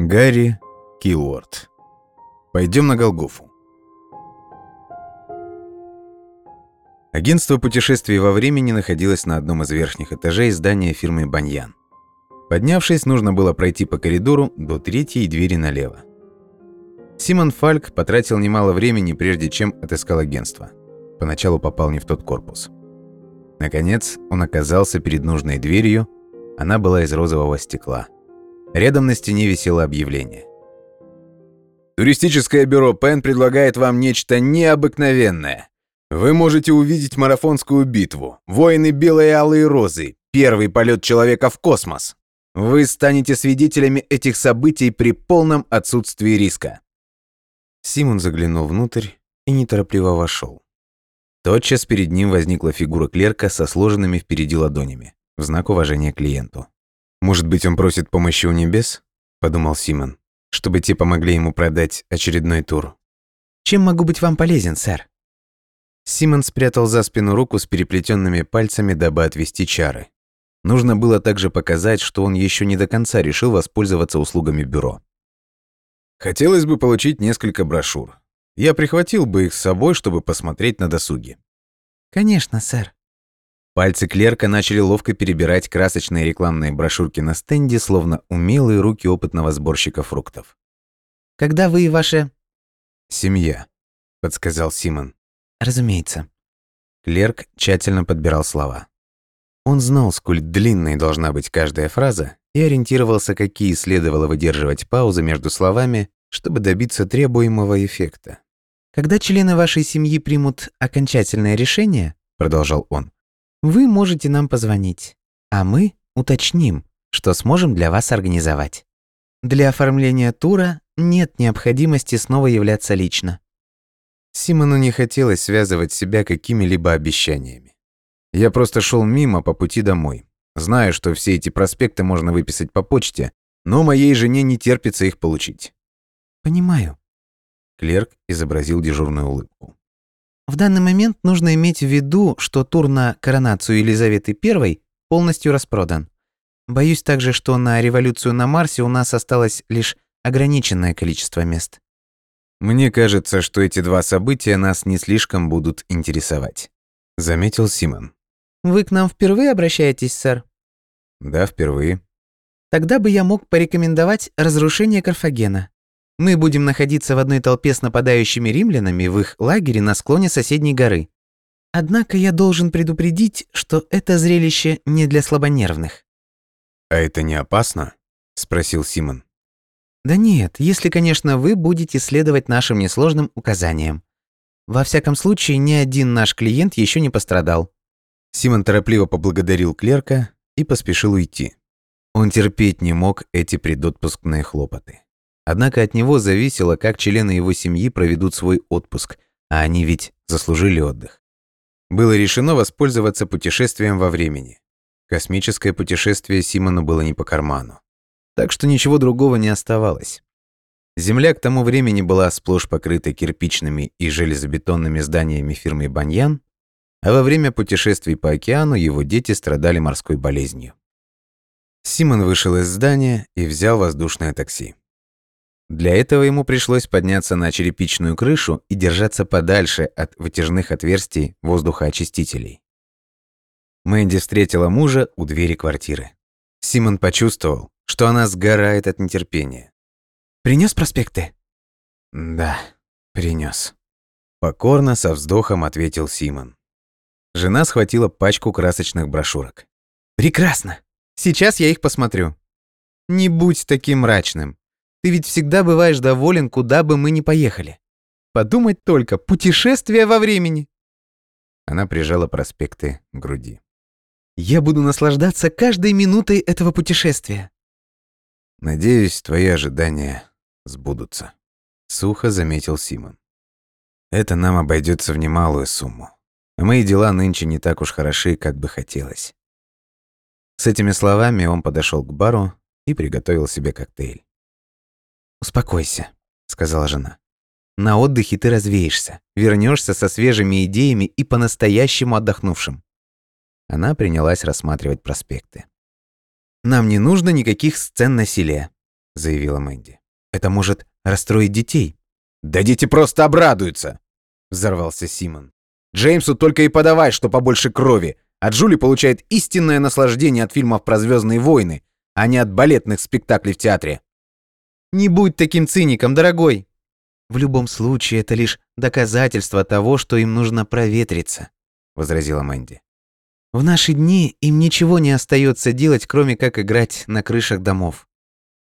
Гарри Килуорд. Пойдем на Голгофу. Агентство путешествий во времени находилось на одном из верхних этажей здания фирмы «Баньян». Поднявшись, нужно было пройти по коридору до третьей двери налево. Симон Фальк потратил немало времени, прежде чем отыскал агентство. Поначалу попал не в тот корпус. Наконец, он оказался перед нужной дверью. Она была из розового стекла. Рядом на стене висело объявление. Туристическое бюро Пен предлагает вам нечто необыкновенное. Вы можете увидеть марафонскую битву, воины белой и алой розы, первый полет человека в космос. Вы станете свидетелями этих событий при полном отсутствии риска. Симон заглянул внутрь и неторопливо вошел. Тотчас перед ним возникла фигура клерка со сложенными впереди ладонями, в знак уважения клиенту. «Может быть, он просит помощи у небес?» – подумал Симон, чтобы те помогли ему продать очередной тур. «Чем могу быть вам полезен, сэр?» Симон спрятал за спину руку с переплетенными пальцами, дабы отвести чары. Нужно было также показать, что он еще не до конца решил воспользоваться услугами бюро. Хотелось бы получить несколько брошюр. Я прихватил бы их с собой, чтобы посмотреть на досуге. Конечно, сэр. Пальцы клерка начали ловко перебирать красочные рекламные брошюрки на стенде, словно умелые руки опытного сборщика фруктов. Когда вы и ваша... «Семья», — подсказал Симон. «Разумеется». Клерк тщательно подбирал слова. Он знал, сколь длинной должна быть каждая фраза, и ориентировался, какие следовало выдерживать паузы между словами, чтобы добиться требуемого эффекта. «Когда члены вашей семьи примут окончательное решение», — продолжал он, «вы можете нам позвонить, а мы уточним, что сможем для вас организовать. Для оформления тура нет необходимости снова являться лично». Симону не хотелось связывать себя какими-либо обещаниями. Я просто шел мимо по пути домой. Знаю, что все эти проспекты можно выписать по почте, но моей жене не терпится их получить. Понимаю. Клерк изобразил дежурную улыбку. В данный момент нужно иметь в виду, что тур на коронацию Елизаветы I полностью распродан. Боюсь также, что на революцию на Марсе у нас осталось лишь ограниченное количество мест. Мне кажется, что эти два события нас не слишком будут интересовать, заметил Симон. Вы к нам впервые обращаетесь, сэр? Да, впервые. Тогда бы я мог порекомендовать разрушение Карфагена. Мы будем находиться в одной толпе с нападающими римлянами в их лагере на склоне соседней горы. Однако я должен предупредить, что это зрелище не для слабонервных. «А это не опасно?» – спросил Симон. «Да нет, если, конечно, вы будете следовать нашим несложным указаниям. Во всяком случае, ни один наш клиент еще не пострадал». Симон торопливо поблагодарил клерка и поспешил уйти. Он терпеть не мог эти предотпускные хлопоты. Однако от него зависело, как члены его семьи проведут свой отпуск, а они ведь заслужили отдых. Было решено воспользоваться путешествием во времени. Космическое путешествие Симону было не по карману. Так что ничего другого не оставалось. Земля к тому времени была сплошь покрыта кирпичными и железобетонными зданиями фирмы «Баньян», а во время путешествий по океану его дети страдали морской болезнью. Симон вышел из здания и взял воздушное такси. Для этого ему пришлось подняться на черепичную крышу и держаться подальше от вытяжных отверстий воздухоочистителей. Мэнди встретила мужа у двери квартиры. Симон почувствовал, что она сгорает от нетерпения. «Принёс проспекты?» «Да, принёс». Покорно, со вздохом ответил Симон. Жена схватила пачку красочных брошюрок. «Прекрасно! Сейчас я их посмотрю. Не будь таким мрачным. Ты ведь всегда бываешь доволен, куда бы мы ни поехали. Подумать только, путешествие во времени. Она прижала проспекты к груди. Я буду наслаждаться каждой минутой этого путешествия. Надеюсь, твои ожидания сбудутся, сухо заметил Симон. Это нам обойдется в немалую сумму. А мои дела нынче не так уж хороши, как бы хотелось. С этими словами он подошел к бару и приготовил себе коктейль. «Успокойся», — сказала жена. «На отдыхе ты развеешься, вернешься со свежими идеями и по-настоящему отдохнувшим». Она принялась рассматривать проспекты. «Нам не нужно никаких сцен насилия», — заявила Мэнди. «Это может расстроить детей». «Да дети просто обрадуются!» — взорвался Симон. «Джеймсу только и подавай, что побольше крови, а Джули получает истинное наслаждение от фильмов про Звездные войны, а не от балетных спектаклей в театре». «Не будь таким циником, дорогой!» «В любом случае, это лишь доказательство того, что им нужно проветриться», — возразила Мэнди. «В наши дни им ничего не остается делать, кроме как играть на крышах домов.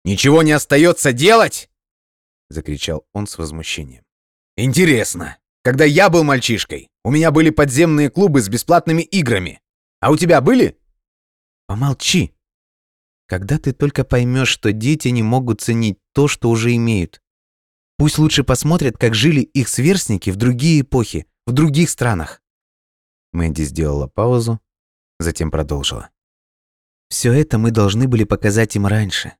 «Ничего не остается делать?» — закричал он с возмущением. «Интересно, когда я был мальчишкой, у меня были подземные клубы с бесплатными играми. А у тебя были?» «Помолчи. Когда ты только поймешь, что дети не могут ценить то, что уже имеют. Пусть лучше посмотрят, как жили их сверстники в другие эпохи, в других странах». Мэнди сделала паузу, затем продолжила. «Все это мы должны были показать им раньше.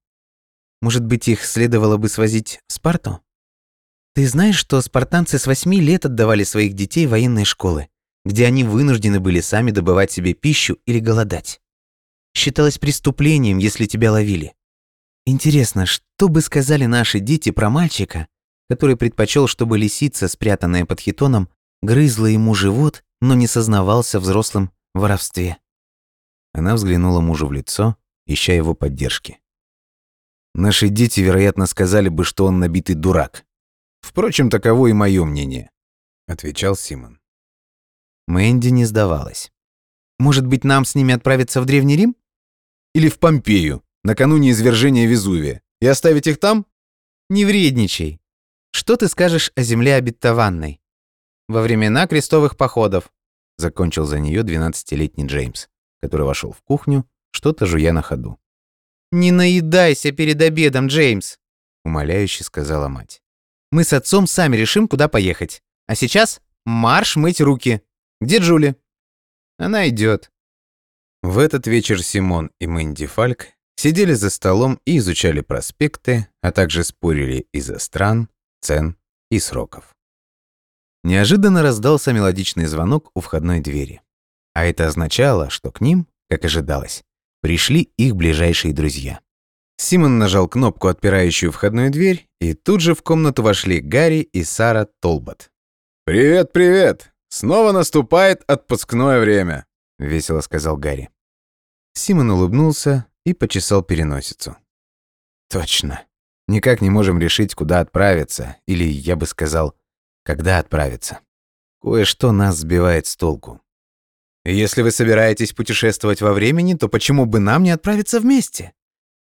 Может быть, их следовало бы свозить в Спарту? Ты знаешь, что спартанцы с восьми лет отдавали своих детей в военные школы, где они вынуждены были сами добывать себе пищу или голодать. Считалось преступлением, если тебя ловили. Интересно, что бы сказали наши дети про мальчика, который предпочел, чтобы лисица, спрятанная под хитоном, грызла ему живот, но не сознавался взрослым в воровстве. Она взглянула мужу в лицо, ища его поддержки. Наши дети, вероятно, сказали бы, что он набитый дурак. Впрочем, таково и мое мнение, отвечал Симон. Мэнди не сдавалась. Может быть, нам с ними отправиться в Древний Рим? Или в Помпею, накануне извержения Везувия, и оставить их там? Не вредничай. Что ты скажешь о земле обетованной? Во времена крестовых походов, закончил за нее двенадцатилетний Джеймс, который вошел в кухню, что-то жуя на ходу. «Не наедайся перед обедом, Джеймс», — умоляюще сказала мать. «Мы с отцом сами решим, куда поехать. А сейчас марш мыть руки. Где Джули?» «Она идет. В этот вечер Симон и Мэнди Фальк сидели за столом и изучали проспекты, а также спорили из-за стран, цен и сроков. Неожиданно раздался мелодичный звонок у входной двери. А это означало, что к ним, как ожидалось, пришли их ближайшие друзья. Симон нажал кнопку, отпирающую входную дверь, и тут же в комнату вошли Гарри и Сара Толбот. «Привет, привет! Снова наступает отпускное время», — весело сказал Гарри. Симон улыбнулся и почесал переносицу. «Точно. Никак не можем решить, куда отправиться, или, я бы сказал, когда отправиться. Кое-что нас сбивает с толку. Если вы собираетесь путешествовать во времени, то почему бы нам не отправиться вместе?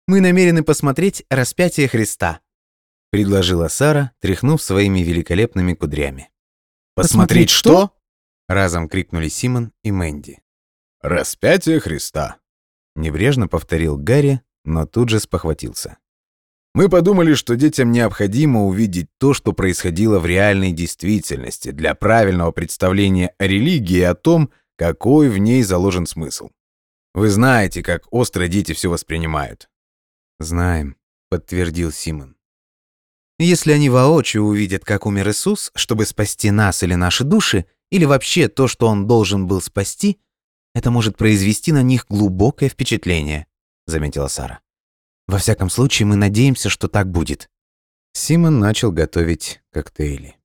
Мы намерены посмотреть распятие Христа», — предложила Сара, тряхнув своими великолепными кудрями. «Посмотреть что?» — разом крикнули Симон и Мэнди. «Распятие Христа», — небрежно повторил Гарри, но тут же спохватился. Мы подумали, что детям необходимо увидеть то, что происходило в реальной действительности для правильного представления о религии и о том, какой в ней заложен смысл. Вы знаете, как остро дети все воспринимают. Знаем, подтвердил Симон. Если они воочию увидят, как умер Иисус, чтобы спасти нас или наши души, или вообще то, что он должен был спасти, это может произвести на них глубокое впечатление, заметила Сара. Во всяком случае, мы надеемся, что так будет. Симон начал готовить коктейли.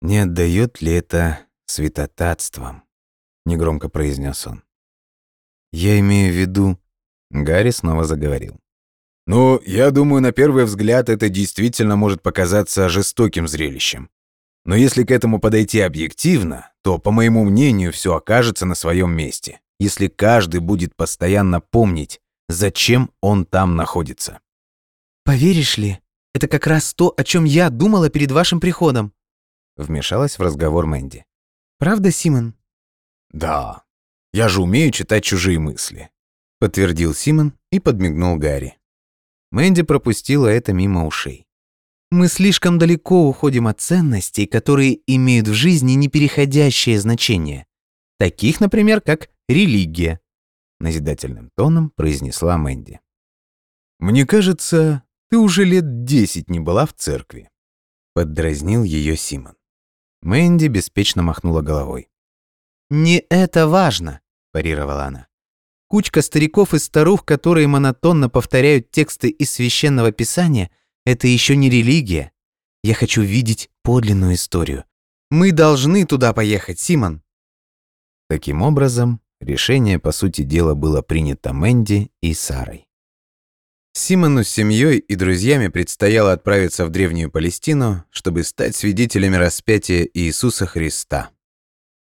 Не отдает ли это святотатством? негромко произнес он. Я имею в виду, Гарри снова заговорил. Ну, я думаю, на первый взгляд это действительно может показаться жестоким зрелищем. Но если к этому подойти объективно, то, по моему мнению, все окажется на своем месте, если каждый будет постоянно помнить, зачем он там находится. «Поверишь ли, это как раз то, о чем я думала перед вашим приходом», вмешалась в разговор Мэнди. «Правда, Симон?» «Да, я же умею читать чужие мысли», — подтвердил Симон и подмигнул Гарри. Мэнди пропустила это мимо ушей. «Мы слишком далеко уходим от ценностей, которые имеют в жизни непереходящее значение, таких, например, как религия», — назидательным тоном произнесла Мэнди. «Мне кажется, ты уже лет десять не была в церкви», — поддразнил ее Симон. Мэнди беспечно махнула головой. «Не это важно», – парировала она. Кучка стариков и старух, которые монотонно повторяют тексты из священного писания, это еще не религия. Я хочу видеть подлинную историю. Мы должны туда поехать, Симон. Таким образом, решение, по сути дела, было принято Мэнди и Сарой. Симону с семьей и друзьями предстояло отправиться в Древнюю Палестину, чтобы стать свидетелями распятия Иисуса Христа.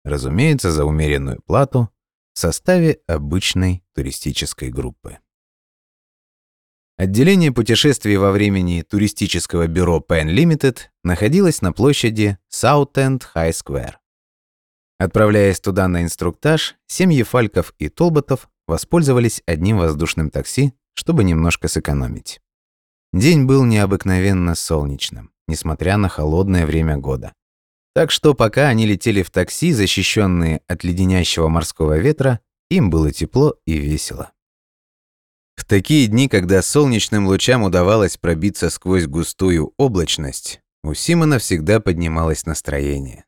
Разумеется, за умеренную плату в составе обычной туристической группы. Отделение путешествий во времени туристического бюро Pen Limited находилось на площади Southend High Square. Отправляясь туда на инструктаж, семьи Фальков и Толботов воспользовались одним воздушным такси, чтобы немножко сэкономить. День был необыкновенно солнечным, несмотря на холодное время года. Так что пока они летели в такси, защищенные от леденящего морского ветра, им было тепло и весело. Такие дни, когда солнечным лучам удавалось пробиться сквозь густую облачность, у Симона всегда поднималось настроение.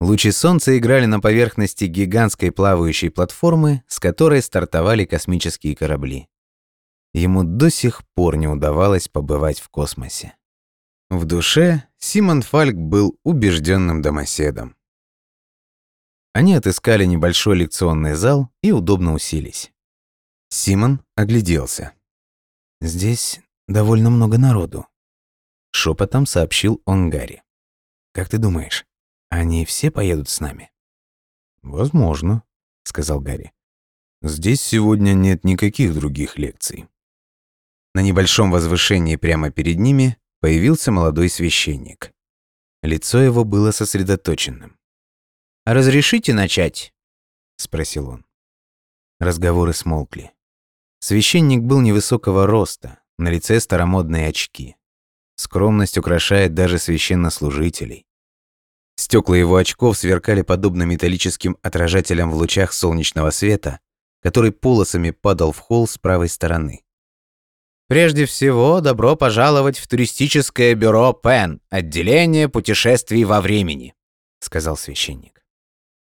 Лучи солнца играли на поверхности гигантской плавающей платформы, с которой стартовали космические корабли. Ему до сих пор не удавалось побывать в космосе. В душе Симон Фальк был убежденным домоседом. Они отыскали небольшой лекционный зал и удобно уселись. Симон огляделся. «Здесь довольно много народу», — шепотом сообщил он Гарри. «Как ты думаешь, они все поедут с нами?» «Возможно», — сказал Гарри. «Здесь сегодня нет никаких других лекций». На небольшом возвышении прямо перед ними появился молодой священник. Лицо его было сосредоточенным. «Разрешите начать?» — спросил он. Разговоры смолкли. Священник был невысокого роста, на лице старомодные очки. Скромность украшает даже священнослужителей. Стекла его очков сверкали подобно металлическим отражателям в лучах солнечного света, который полосами падал в холл с правой стороны. Прежде всего, добро пожаловать в туристическое бюро ПЕН, отделение путешествий во времени, сказал священник.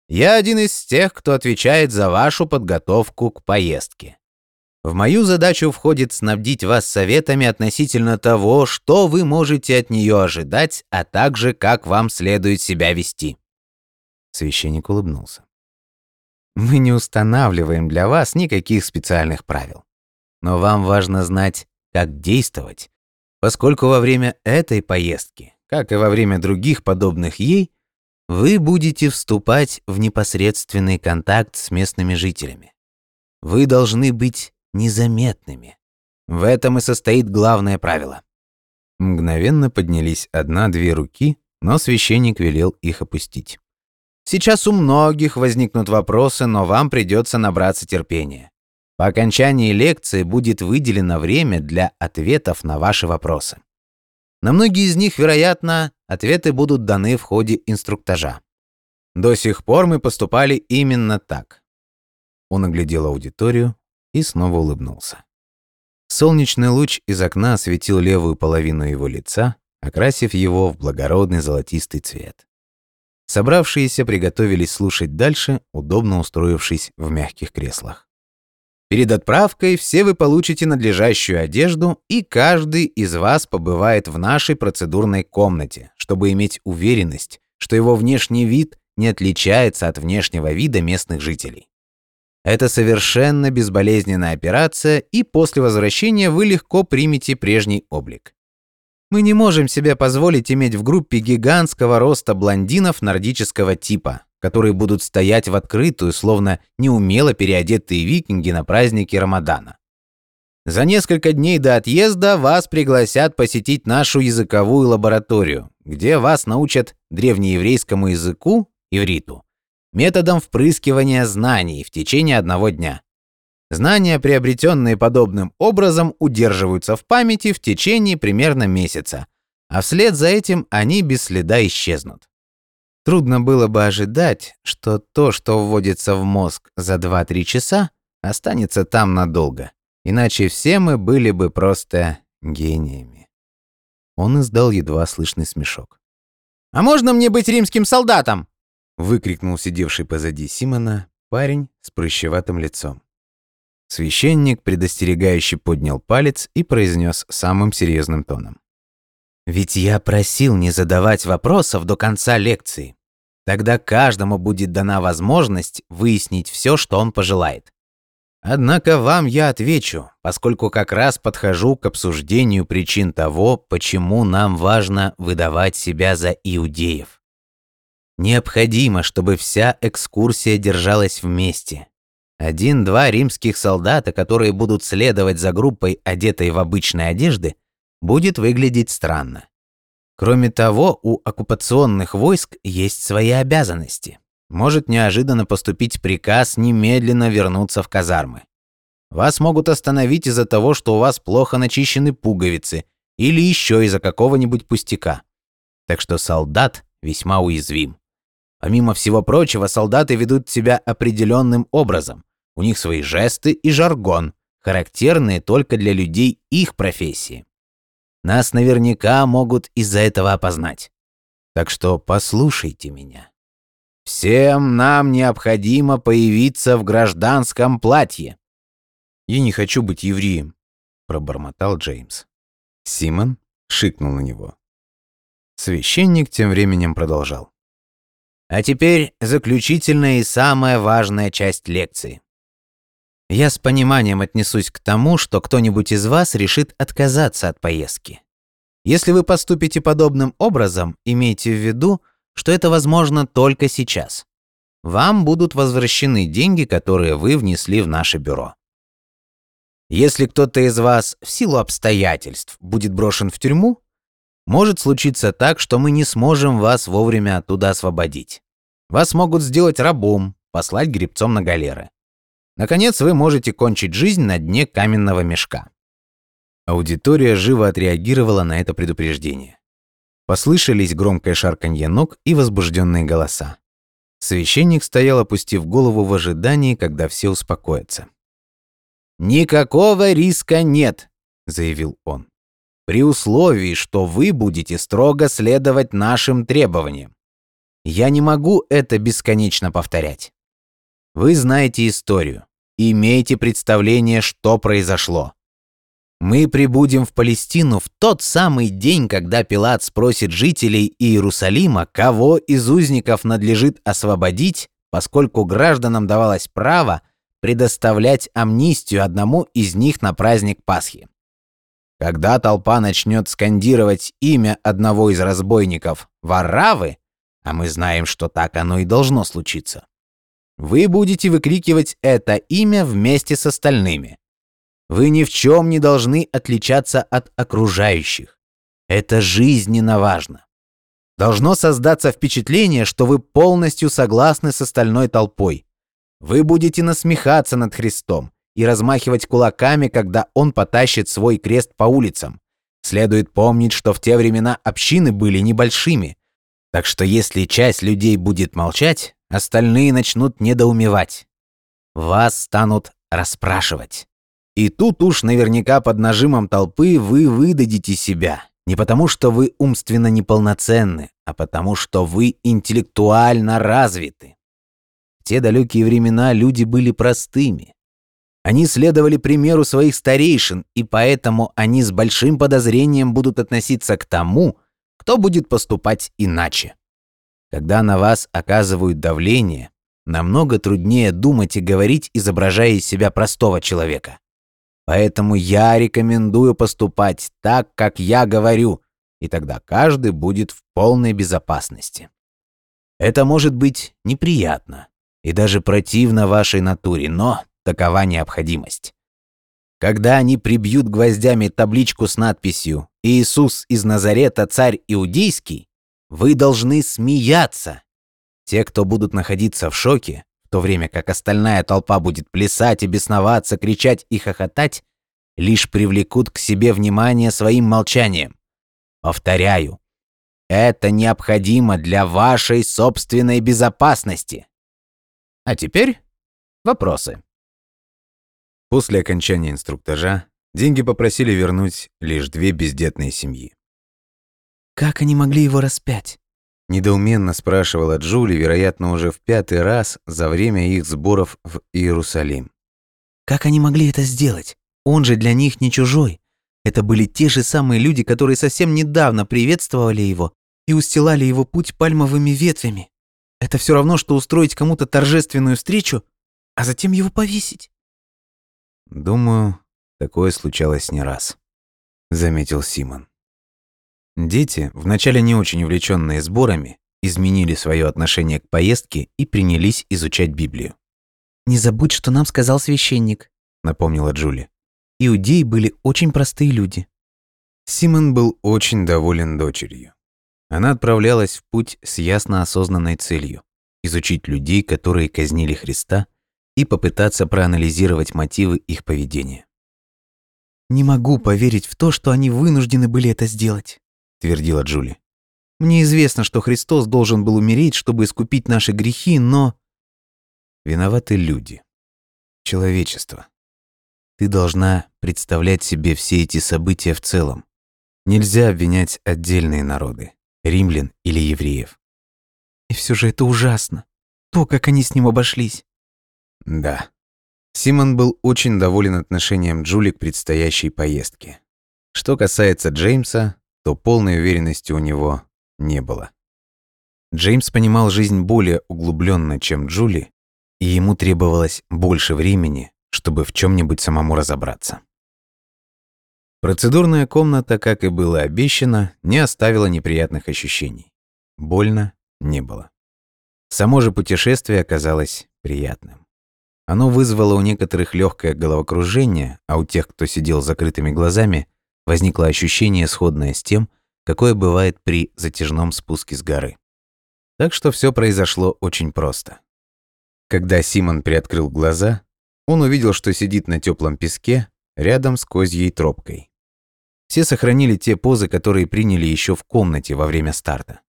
Я один из тех, кто отвечает за вашу подготовку к поездке. В мою задачу входит снабдить вас советами относительно того, что вы можете от нее ожидать, а также как вам следует себя вести. Священник улыбнулся. Мы не устанавливаем для вас никаких специальных правил. Но вам важно знать, как действовать, поскольку во время этой поездки, как и во время других подобных ей, вы будете вступать в непосредственный контакт с местными жителями. Вы должны быть незаметными. В этом и состоит главное правило. Мгновенно поднялись одна-две руки, но священник велел их опустить. Сейчас у многих возникнут вопросы, но вам придется набраться терпения. По окончании лекции будет выделено время для ответов на ваши вопросы. На многие из них, вероятно, ответы будут даны в ходе инструктажа. До сих пор мы поступали именно так. Он оглядел аудиторию и снова улыбнулся. Солнечный луч из окна осветил левую половину его лица, окрасив его в благородный золотистый цвет. Собравшиеся приготовились слушать дальше, удобно устроившись в мягких креслах. Перед отправкой все вы получите надлежащую одежду, и каждый из вас побывает в нашей процедурной комнате, чтобы иметь уверенность, что его внешний вид не отличается от внешнего вида местных жителей. Это совершенно безболезненная операция, и после возвращения вы легко примете прежний облик. Мы не можем себе позволить иметь в группе гигантского роста блондинов нордического типа, которые будут стоять в открытую, словно неумело переодетые викинги на празднике Рамадана. За несколько дней до отъезда вас пригласят посетить нашу языковую лабораторию, где вас научат древнееврейскому языку, ивриту, методом впрыскивания знаний в течение одного дня. Знания, приобретенные подобным образом, удерживаются в памяти в течение примерно месяца, а вслед за этим они без следа исчезнут. Трудно было бы ожидать, что то, что вводится в мозг за 2-3 часа, останется там надолго. Иначе все мы были бы просто гениями. Он издал едва слышный смешок. «А можно мне быть римским солдатом?» Выкрикнул сидевший позади Симона парень с прыщеватым лицом. Священник предостерегающе поднял палец и произнес самым серьезным тоном. «Ведь я просил не задавать вопросов до конца лекции. Тогда каждому будет дана возможность выяснить все, что он пожелает. Однако вам я отвечу, поскольку как раз подхожу к обсуждению причин того, почему нам важно выдавать себя за иудеев. Необходимо, чтобы вся экскурсия держалась вместе. Один-два римских солдата, которые будут следовать за группой, одетой в обычные одежды, будет выглядеть странно. Кроме того, у оккупационных войск есть свои обязанности. Может неожиданно поступить приказ немедленно вернуться в казармы. Вас могут остановить из-за того, что у вас плохо начищены пуговицы или еще из-за какого-нибудь пустяка. Так что солдат весьма уязвим. Помимо всего прочего, солдаты ведут себя определенным образом. У них свои жесты и жаргон, характерные только для людей их профессии. Нас наверняка могут из-за этого опознать. Так что послушайте меня. Всем нам необходимо появиться в гражданском платье. «Я не хочу быть евреем», — пробормотал Джеймс. Симон шикнул на него. Священник тем временем продолжал. А теперь заключительная и самая важная часть лекции. Я с пониманием отнесусь к тому, что кто-нибудь из вас решит отказаться от поездки. Если вы поступите подобным образом, имейте в виду, что это возможно только сейчас. Вам будут возвращены деньги, которые вы внесли в наше бюро. Если кто-то из вас в силу обстоятельств будет брошен в тюрьму, может случиться так, что мы не сможем вас вовремя оттуда освободить. Вас могут сделать рабом, послать гребцом на галеры. Наконец, вы можете кончить жизнь на дне каменного мешка. Аудитория живо отреагировала на это предупреждение. Послышались громкое шарканье ног и возбужденные голоса. Священник стоял, опустив голову в ожидании, когда все успокоятся. «Никакого риска нет», — заявил он, «при условии, что вы будете строго следовать нашим требованиям. Я не могу это бесконечно повторять. Вы знаете историю, имеете представление, что произошло. Мы прибудем в Палестину в тот самый день, когда Пилат спросит жителей Иерусалима, кого из узников надлежит освободить, поскольку гражданам давалось право предоставлять амнистию одному из них на праздник Пасхи. Когда толпа начнет скандировать имя одного из разбойников Варавы, а мы знаем, что так оно и должно случиться, вы будете выкрикивать это имя вместе с остальными. Вы ни в чем не должны отличаться от окружающих. Это жизненно важно. Должно создаться впечатление, что вы полностью согласны с остальной толпой. Вы будете насмехаться над Христом и размахивать кулаками, когда Он потащит свой крест по улицам. Следует помнить, что в те времена общины были небольшими. Так что если часть людей будет молчать, остальные начнут недоумевать. Вас станут расспрашивать. И тут уж наверняка под нажимом толпы вы выдадите себя. Не потому, что вы умственно неполноценны, а потому, что вы интеллектуально развиты. В те далекие времена люди были простыми. Они следовали примеру своих старейшин, и поэтому они с большим подозрением будут относиться к тому, кто будет поступать иначе. Когда на вас оказывают давление, намного труднее думать и говорить, изображая из себя простого человека. Поэтому я рекомендую поступать так, как я говорю, и тогда каждый будет в полной безопасности. Это может быть неприятно и даже противно вашей натуре, но такова необходимость. Когда они прибьют гвоздями табличку с надписью «Иисус из Назарета, царь иудейский», вы должны смеяться. Те, кто будут находиться в шоке, в то время как остальная толпа будет плясать и бесноваться, кричать и хохотать, лишь привлекут к себе внимание своим молчанием. Повторяю, это необходимо для вашей собственной безопасности. А теперь вопросы. После окончания инструктажа деньги попросили вернуть лишь две бездетные семьи. Как они могли его распять? Недоуменно спрашивала Джули, вероятно, уже в пятый раз за время их сборов в Иерусалим. Как они могли это сделать? Он же для них не чужой. Это были те же самые люди, которые совсем недавно приветствовали его и устилали его путь пальмовыми ветвями. Это все равно, что устроить кому-то торжественную встречу, а затем его повесить. Думаю, такое случалось не раз, заметил Симон. Дети, вначале не очень увлеченные сборами, изменили свое отношение к поездке и принялись изучать Библию. «Не забудь, что нам сказал священник», — напомнила Джули. «Иудеи были очень простые люди». Симон был очень доволен дочерью. Она отправлялась в путь с ясно осознанной целью – изучить людей, которые казнили Христа, и попытаться проанализировать мотивы их поведения. «Не могу поверить в то, что они вынуждены были это сделать», – твердила Джули. «Мне известно, что Христос должен был умереть, чтобы искупить наши грехи, но...» Виноваты люди. Человечество. Ты должна представлять себе все эти события в целом. Нельзя обвинять отдельные народы римлян или евреев. И все же это ужасно. То, как они с ним обошлись. Да. Симон был очень доволен отношением Джули к предстоящей поездке. Что касается Джеймса, то полной уверенности у него не было. Джеймс понимал жизнь более углубленно, чем Джули, и ему требовалось больше времени, чтобы в чем нибудь самому разобраться. Процедурная комната, как и было обещано, не оставила неприятных ощущений. Больно не было. Само же путешествие оказалось приятным. Оно вызвало у некоторых легкое головокружение, а у тех, кто сидел с закрытыми глазами, возникло ощущение, сходное с тем, какое бывает при затяжном спуске с горы. Так что все произошло очень просто. Когда Симон приоткрыл глаза, он увидел, что сидит на теплом песке рядом с козьей тропкой. Все сохранили те позы, которые приняли еще в комнате во время старта.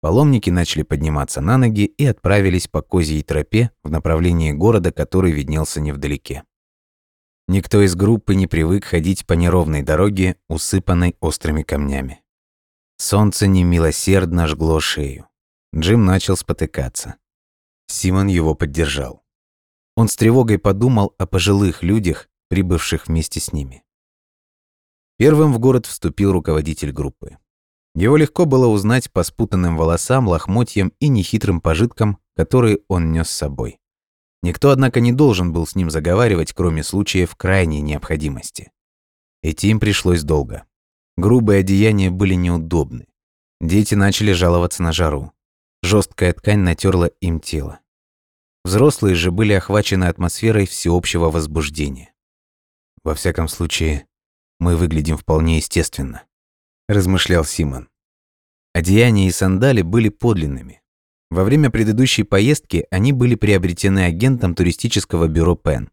Паломники начали подниматься на ноги и отправились по козьей тропе в направлении города, который виднелся невдалеке. Никто из группы не привык ходить по неровной дороге, усыпанной острыми камнями. Солнце немилосердно жгло шею. Джим начал спотыкаться. Симон его поддержал. Он с тревогой подумал о пожилых людях, прибывших вместе с ними. Первым в город вступил руководитель группы. Его легко было узнать по спутанным волосам, лохмотьям и нехитрым пожиткам, которые он нес с собой. Никто, однако, не должен был с ним заговаривать, кроме случаев крайней необходимости. Идти им пришлось долго. Грубые одеяния были неудобны. Дети начали жаловаться на жару. Жесткая ткань натерла им тело. Взрослые же были охвачены атмосферой всеобщего возбуждения. Во всяком случае, мы выглядим вполне естественно», – размышлял Симон. Одеяния и сандали были подлинными. Во время предыдущей поездки они были приобретены агентом туристического бюро Пен.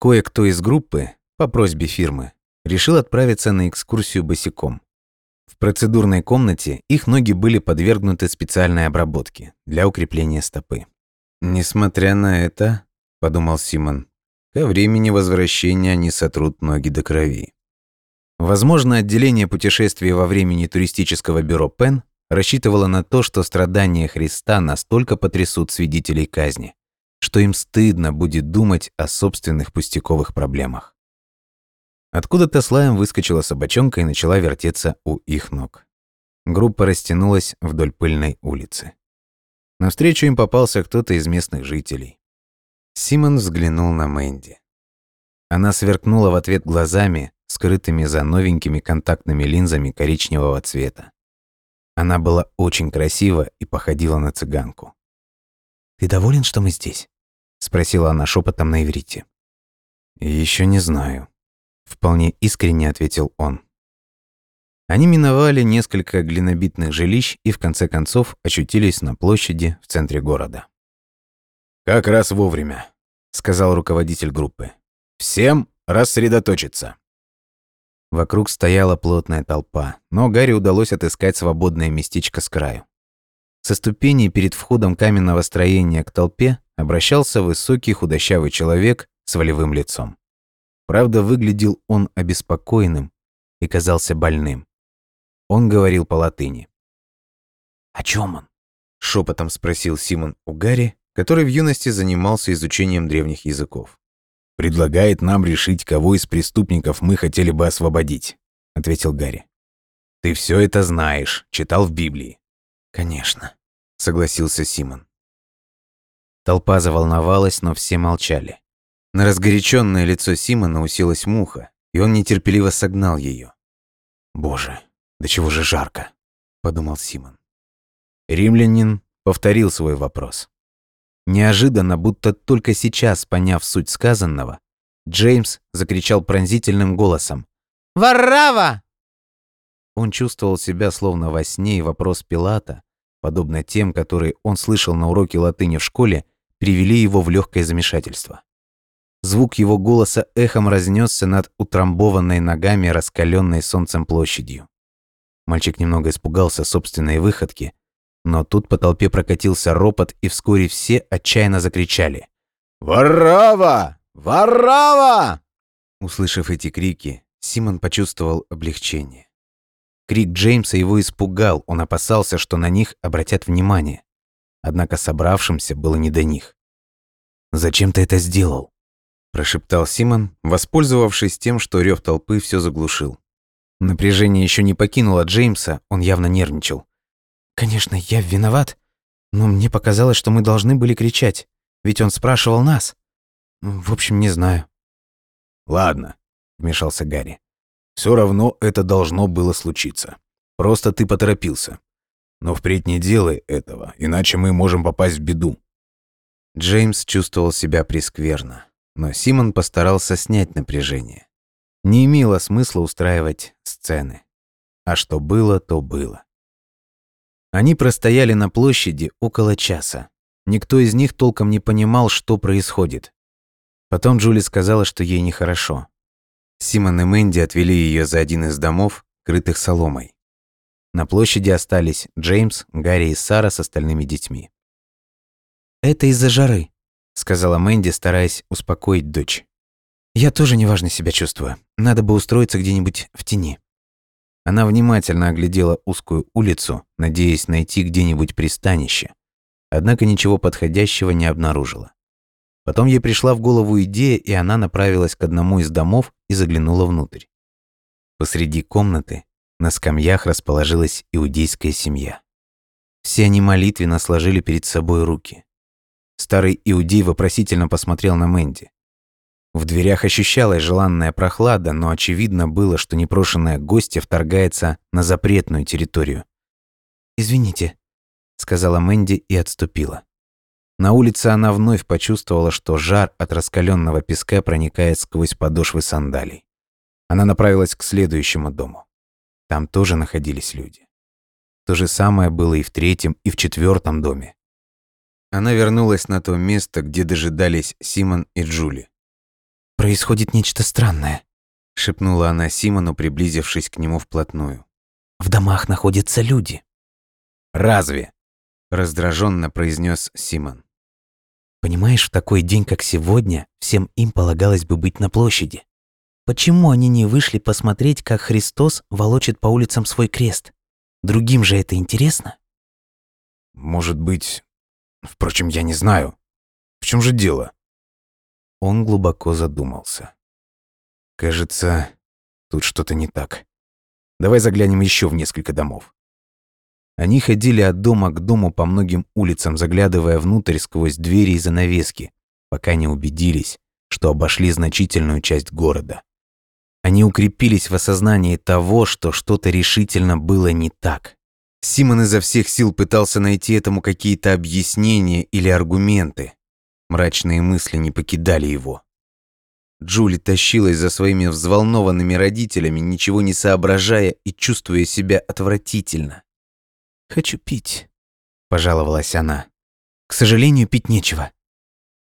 Кое-кто из группы, по просьбе фирмы, решил отправиться на экскурсию босиком. В процедурной комнате их ноги были подвергнуты специальной обработке для укрепления стопы. «Несмотря на это», – подумал Симон, – «ко времени возвращения они сотрут ноги до крови». Возможно, отделение путешествий во времени туристического бюро Пен рассчитывало на то, что страдания Христа настолько потрясут свидетелей казни, что им стыдно будет думать о собственных пустяковых проблемах. Откуда-то слаем выскочила собачонка и начала вертеться у их ног. Группа растянулась вдоль пыльной улицы. Навстречу им попался кто-то из местных жителей. Симон взглянул на Мэнди. Она сверкнула в ответ глазами, скрытыми за новенькими контактными линзами коричневого цвета. Она была очень красива и походила на цыганку. «Ты доволен, что мы здесь?» — спросила она шепотом на иврите. Еще не знаю», — вполне искренне ответил он. Они миновали несколько глинобитных жилищ и в конце концов очутились на площади в центре города. «Как раз вовремя», — сказал руководитель группы. «Всем рассредоточиться». Вокруг стояла плотная толпа, но Гарри удалось отыскать свободное местечко с краю. Со ступеней перед входом каменного строения к толпе обращался высокий худощавый человек с волевым лицом. Правда, выглядел он обеспокоенным и казался больным. Он говорил по-латыни. «О чем он?» – шепотом спросил Симон у Гарри, который в юности занимался изучением древних языков. Предлагает нам решить, кого из преступников мы хотели бы освободить», — ответил Гарри. «Ты все это знаешь, читал в Библии». «Конечно», — согласился Симон. Толпа заволновалась, но все молчали. На разгоряченное лицо Симона уселась муха, и он нетерпеливо согнал ее. «Боже, да чего же жарко!» – подумал Симон. Римлянин повторил свой вопрос. Неожиданно, будто только сейчас поняв суть сказанного, Джеймс закричал пронзительным голосом. «Варрава!» Он чувствовал себя словно во сне, и вопрос Пилата, подобно тем, которые он слышал на уроке латыни в школе, привели его в легкое замешательство. Звук его голоса эхом разнесся над утрамбованной ногами раскаленной солнцем площадью. Мальчик немного испугался собственной выходки, но тут по толпе прокатился ропот, и вскоре все отчаянно закричали. «Варрава! Варрава!» Услышав эти крики, Симон почувствовал облегчение. Крик Джеймса его испугал, он опасался, что на них обратят внимание. Однако собравшимся было не до них. «Зачем ты это сделал?» прошептал Симон, воспользовавшись тем, что рев толпы все заглушил. Напряжение еще не покинуло Джеймса, он явно нервничал. «Конечно, я виноват, но мне показалось, что мы должны были кричать, ведь он спрашивал нас. В общем, не знаю». «Ладно», — вмешался Гарри. Все равно это должно было случиться. Просто ты поторопился. Но впредь не делай этого, иначе мы можем попасть в беду». Джеймс чувствовал себя прескверно но Симон постарался снять напряжение. Не имело смысла устраивать сцены. А что было, то было. Они простояли на площади около часа. Никто из них толком не понимал, что происходит. Потом Джули сказала, что ей нехорошо. Симон и Мэнди отвели ее за один из домов, крытых соломой. На площади остались Джеймс, Гарри и Сара с остальными детьми. «Это из-за жары», сказала Мэнди, стараясь успокоить дочь. «Я тоже неважно себя чувствую. Надо бы устроиться где-нибудь в тени». Она внимательно оглядела узкую улицу, надеясь найти где-нибудь пристанище. Однако ничего подходящего не обнаружила. Потом ей пришла в голову идея, и она направилась к одному из домов и заглянула внутрь. Посреди комнаты на скамьях расположилась иудейская семья. Все они молитвенно сложили перед собой руки. Старый иудей вопросительно посмотрел на Мэнди. В дверях ощущалась желанная прохлада, но очевидно было, что непрошенная гостья вторгается на запретную территорию. «Извините», — сказала Мэнди и отступила. На улице она вновь почувствовала, что жар от раскаленного песка проникает сквозь подошвы сандалий. Она направилась к следующему дому. Там тоже находились люди. То же самое было и в третьем, и в четвертом доме. Она вернулась на то место, где дожидались Симон и Джули. «Происходит нечто странное», — шепнула она Симону, приблизившись к нему вплотную. «В домах находятся люди». «Разве?» — раздраженно произнес Симон. «Понимаешь, в такой день, как сегодня, всем им полагалось бы быть на площади. Почему они не вышли посмотреть, как Христос волочит по улицам свой крест? Другим же это интересно?» «Может быть, Впрочем, я не знаю. В чем же дело? Он глубоко задумался. Кажется, тут что-то не так. Давай заглянем еще в несколько домов. Они ходили от дома к дому по многим улицам, заглядывая внутрь сквозь двери и занавески, пока не убедились, что обошли значительную часть города. Они укрепились в осознании того, что что-то решительно было не так. Симон изо всех сил пытался найти этому какие-то объяснения или аргументы. Мрачные мысли не покидали его. Джули тащилась за своими взволнованными родителями, ничего не соображая и чувствуя себя отвратительно. «Хочу пить», — пожаловалась она. «К сожалению, пить нечего».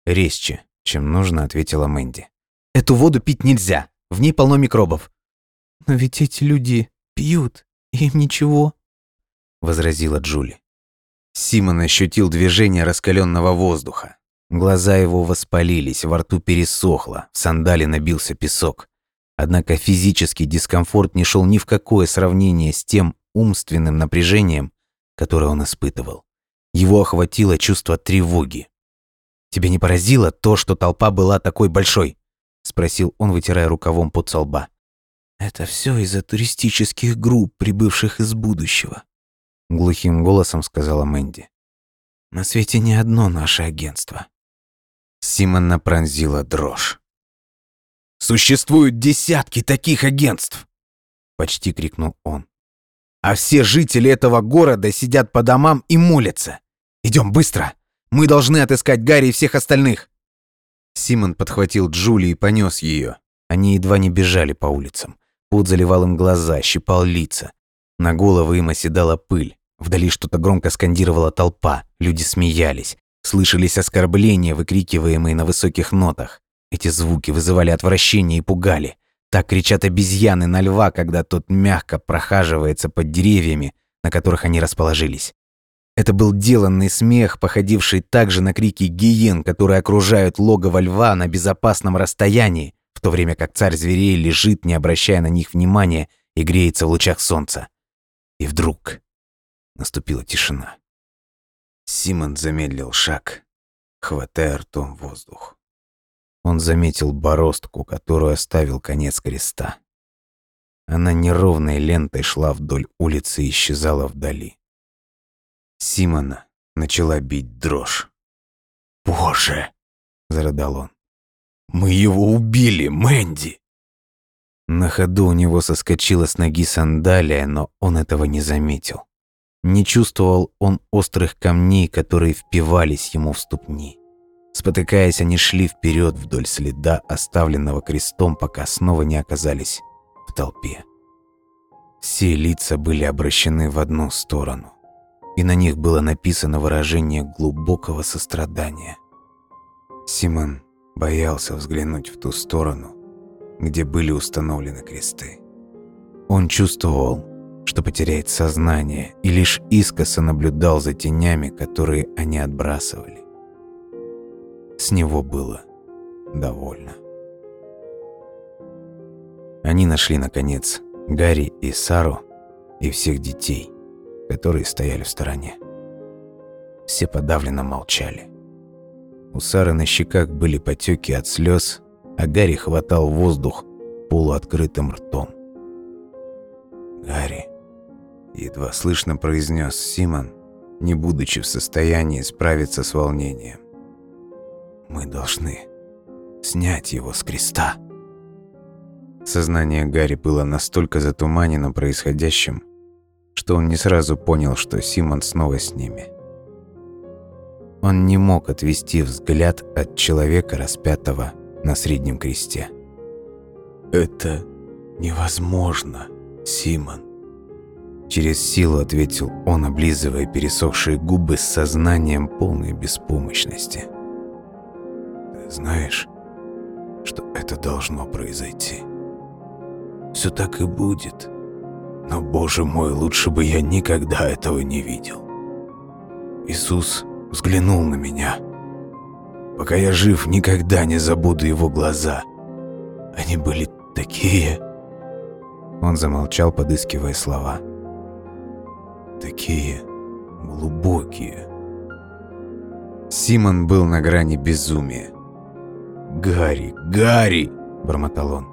«Резче, чем нужно», — ответила Мэнди. «Эту воду пить нельзя, в ней полно микробов». «Но ведь эти люди пьют, им ничего», — возразила Джули. Симон ощутил движение раскаленного воздуха. Глаза его воспалились, во рту пересохло, в сандале набился песок. Однако физический дискомфорт не шел ни в какое сравнение с тем умственным напряжением, которое он испытывал. Его охватило чувство тревоги. «Тебе не поразило то, что толпа была такой большой?» спросил он, вытирая рукавом под лба. «Это все из-за туристических групп, прибывших из будущего», — глухим голосом сказала Мэнди. «На свете не одно наше агентство». Симона пронзила дрожь. «Существуют десятки таких агентств!» — почти крикнул он. «А все жители этого города сидят по домам и молятся. Идем быстро! Мы должны отыскать Гарри и всех остальных!» Симон подхватил Джули и понес ее. Они едва не бежали по улицам. Пот заливал им глаза, щипал лица. На головы им оседала пыль. Вдали что-то громко скандировала толпа. Люди смеялись. Слышались оскорбления, выкрикиваемые на высоких нотах. Эти звуки вызывали отвращение и пугали. Так кричат обезьяны на льва, когда тот мягко прохаживается под деревьями, на которых они расположились. Это был деланный смех, походивший также на крики гиен, которые окружают логово льва на безопасном расстоянии, в то время как царь зверей лежит, не обращая на них внимания, и греется в лучах солнца. И вдруг наступила тишина. Симон замедлил шаг, хватая ртом воздух. Он заметил бороздку, которую оставил конец креста. Она неровной лентой шла вдоль улицы и исчезала вдали. Симона начала бить дрожь. «Боже!» — зарыдал он. «Мы его убили, Мэнди!» На ходу у него соскочила с ноги сандалия, но он этого не заметил. Не чувствовал он острых камней, которые впивались ему в ступни. Спотыкаясь, они шли вперед вдоль следа, оставленного крестом, пока снова не оказались в толпе. Все лица были обращены в одну сторону и на них было написано выражение глубокого сострадания. Симон боялся взглянуть в ту сторону, где были установлены кресты. Он чувствовал, что потеряет сознание, и лишь искоса наблюдал за тенями, которые они отбрасывали. С него было довольно. Они нашли, наконец, Гарри и Сару и всех детей – которые стояли в стороне. Все подавленно молчали. У Сары на щеках были потеки от слез, а Гарри хватал воздух полуоткрытым ртом. «Гарри», — едва слышно произнес Симон, не будучи в состоянии справиться с волнением. «Мы должны снять его с креста». Сознание Гарри было настолько затуманено происходящим, что он не сразу понял, что Симон снова с ними. Он не мог отвести взгляд от человека, распятого на среднем кресте. «Это невозможно, Симон», Через силу ответил он, облизывая пересохшие губы с сознанием полной беспомощности. «Ты знаешь, что это должно произойти. Все так и будет. Но, боже мой, лучше бы я никогда этого не видел. Иисус взглянул на меня. Пока я жив, никогда не забуду его глаза. Они были такие... Он замолчал, подыскивая слова. Такие глубокие. Симон был на грани безумия. «Гарри, Гарри!» – бормотал он.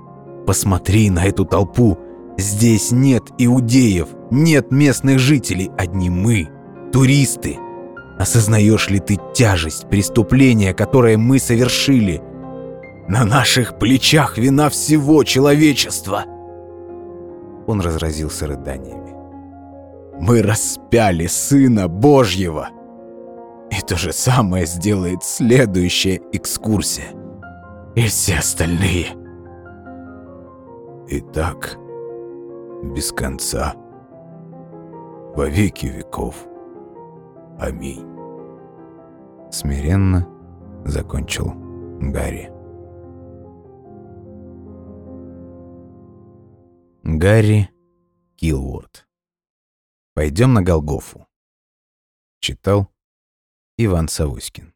«Посмотри на эту толпу! Здесь нет иудеев, нет местных жителей, одни мы, туристы. Осознаешь ли ты тяжесть преступления, которое мы совершили? На наших плечах вина всего человечества. Он разразился рыданиями. Мы распяли Сына Божьего. И то же самое сделает следующая экскурсия. И все остальные. Итак, без конца, во веки веков. Аминь. Смиренно закончил Гарри. Гарри Килворд. Пойдем на Голгофу. Читал Иван Савуськин.